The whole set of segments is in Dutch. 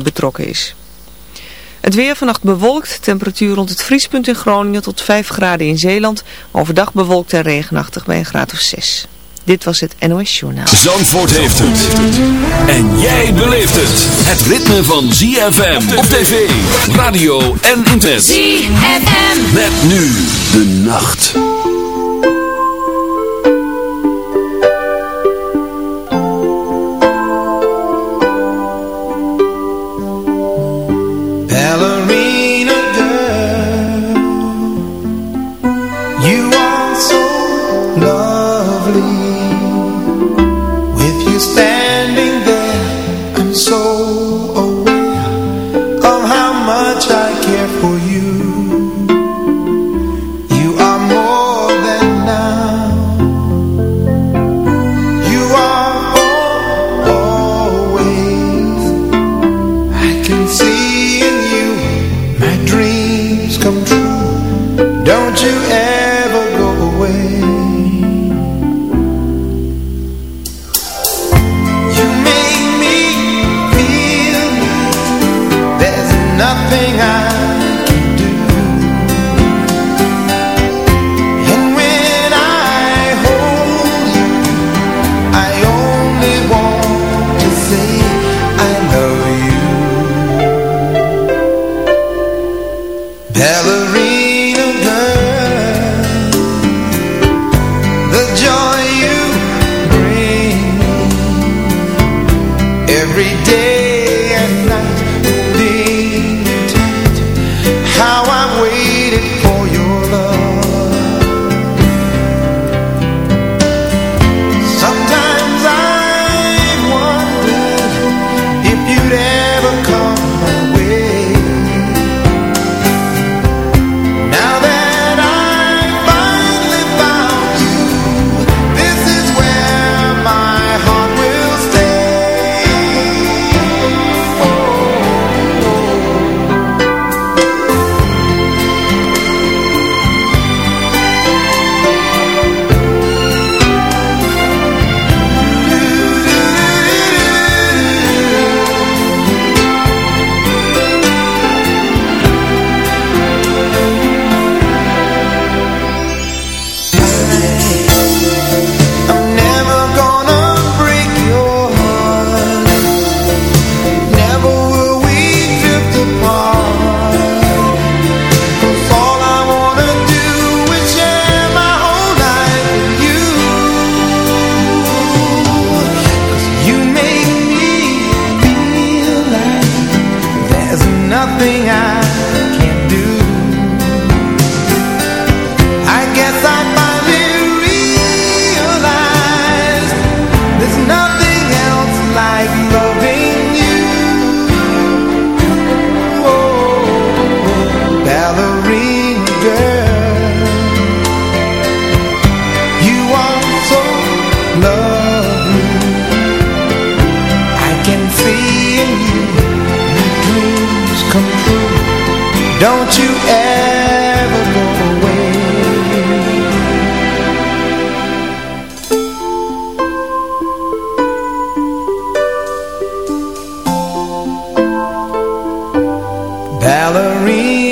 betrokken is. Het weer vannacht bewolkt, temperatuur rond het vriespunt in Groningen tot 5 graden in Zeeland. Overdag bewolkt en regenachtig bij een graad of 6. Dit was het NOS Journaal. Zandvoort heeft het. En jij beleeft het. Het ritme van ZFM op tv, radio en internet. ZFM. Met nu de nacht. Valerie.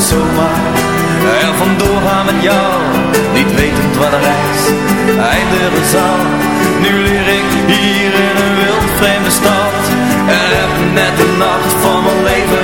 Zomaar. Er vandoor gaan met jou Niet wetend wat de reis eindigen zal. Nu leer ik hier in een wild vreemde stad En heb net de nacht van mijn leven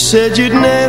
said you'd never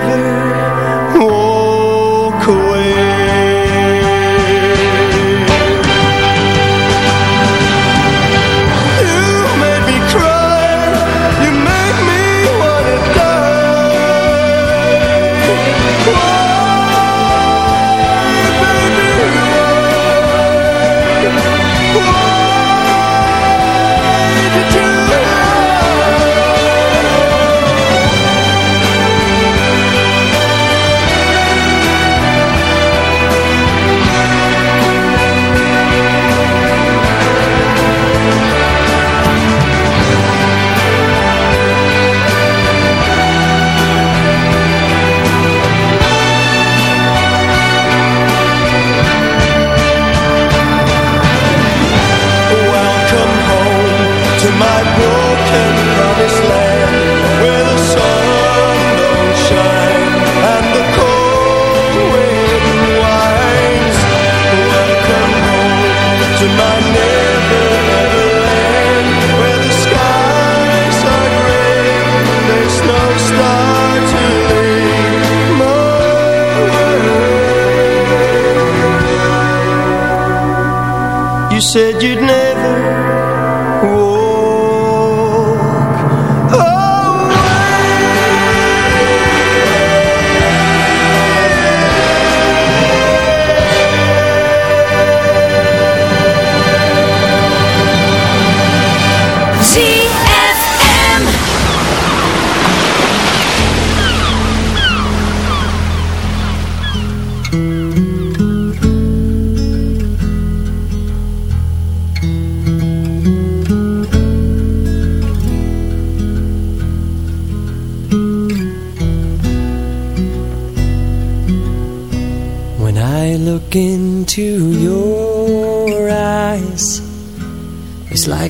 said you'd never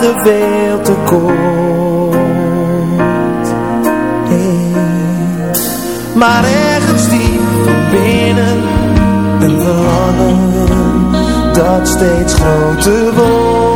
dagen veel te kort. Maar ergens diep van binnen een verlangen dat steeds groter wordt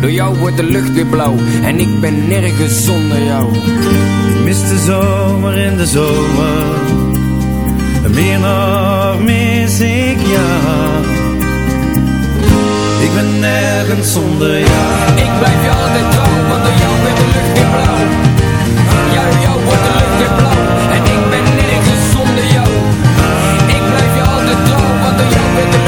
Door jou wordt de lucht weer blauw en ik ben nergens zonder jou. Ik mis de zomer in de zomer. Meer nog mis ik jou. Ik ben nergens zonder jou. Ik blijf je altijd trouw, want door jou wordt de lucht weer blauw. Ja, door jou wordt de lucht weer blauw. En ik ben nergens zonder jou. Ik blijf je altijd trouw, want door jou de lucht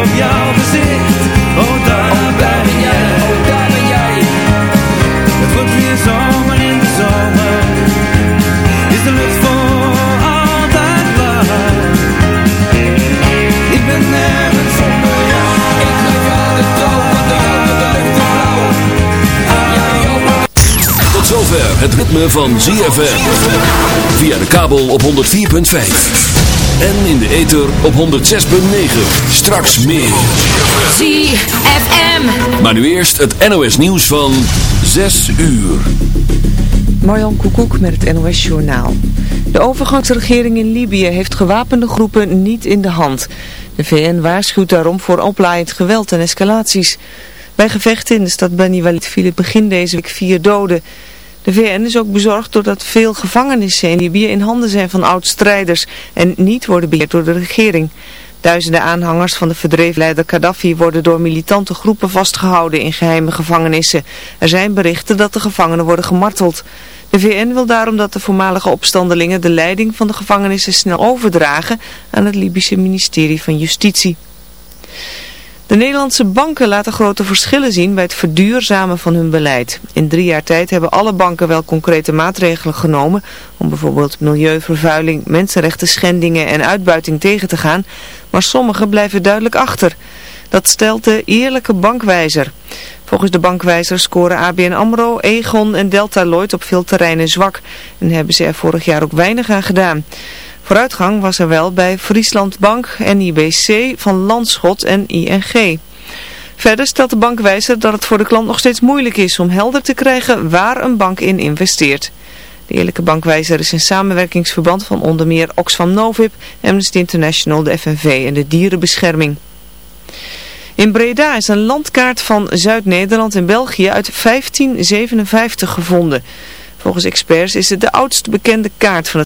Op jouw gezicht. Oh, daar Oh, ben jij, oh, daar ben jij. Het wordt weer zomer in de zomer. Is de lucht voor altijd blauw. Ik ben nergens zonder jou. Ik blijf je altijd trouw, want de Tot zover het ritme van ZFM. Via de kabel op 104.5. En in de ether op 106.9. Straks meer. ZFM. Maar nu eerst het NOS nieuws van 6 uur. Marjan Koekoek met het NOS Journaal. De overgangsregering in Libië heeft gewapende groepen niet in de hand. De VN waarschuwt daarom voor oplaaiend geweld en escalaties. Bij gevechten in de stad Bani Walid vielen begin deze week vier doden. De VN is ook bezorgd doordat veel gevangenissen in Libië in handen zijn van oud-strijders en niet worden beheerd door de regering. Duizenden aanhangers van de verdreven leider Gaddafi worden door militante groepen vastgehouden in geheime gevangenissen. Er zijn berichten dat de gevangenen worden gemarteld. De VN wil daarom dat de voormalige opstandelingen de leiding van de gevangenissen snel overdragen aan het Libische ministerie van Justitie. De Nederlandse banken laten grote verschillen zien bij het verduurzamen van hun beleid. In drie jaar tijd hebben alle banken wel concrete maatregelen genomen om bijvoorbeeld milieuvervuiling, mensenrechten schendingen en uitbuiting tegen te gaan, maar sommige blijven duidelijk achter. Dat stelt de eerlijke bankwijzer. Volgens de bankwijzer scoren ABN AMRO, Egon en Delta Lloyd op veel terreinen zwak en hebben ze er vorig jaar ook weinig aan gedaan. Vooruitgang was er wel bij Friesland Bank, NIBC, Van Landschot en ING. Verder stelt de bankwijzer dat het voor de klant nog steeds moeilijk is om helder te krijgen waar een bank in investeert. De Eerlijke Bankwijzer is een samenwerkingsverband van onder meer Oxfam Novib, Amnesty International, de FNV en de Dierenbescherming. In Breda is een landkaart van Zuid-Nederland en België uit 1557 gevonden. Volgens experts is het de oudst bekende kaart van het